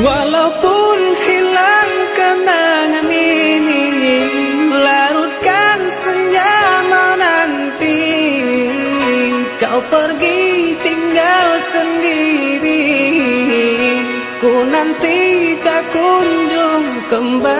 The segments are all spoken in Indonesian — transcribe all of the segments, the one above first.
Walaupun hilang kenangan ini Larutkan senja nanti. Kau pergi tinggal sendiri Ku nanti tak kunjung kembali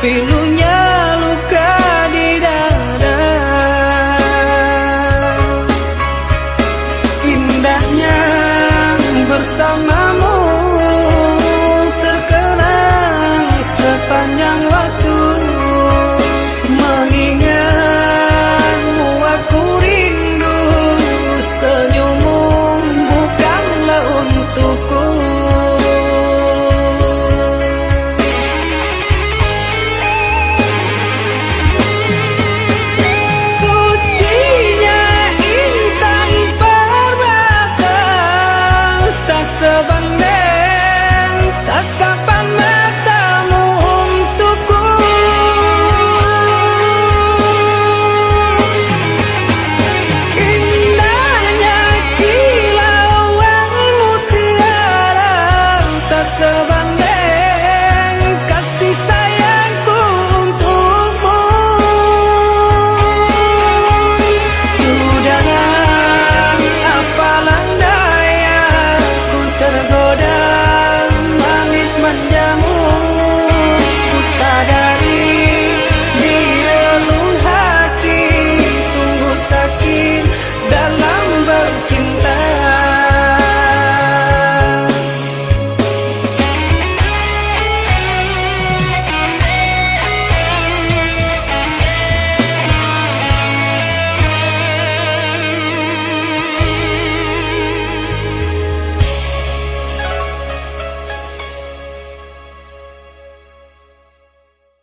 feeling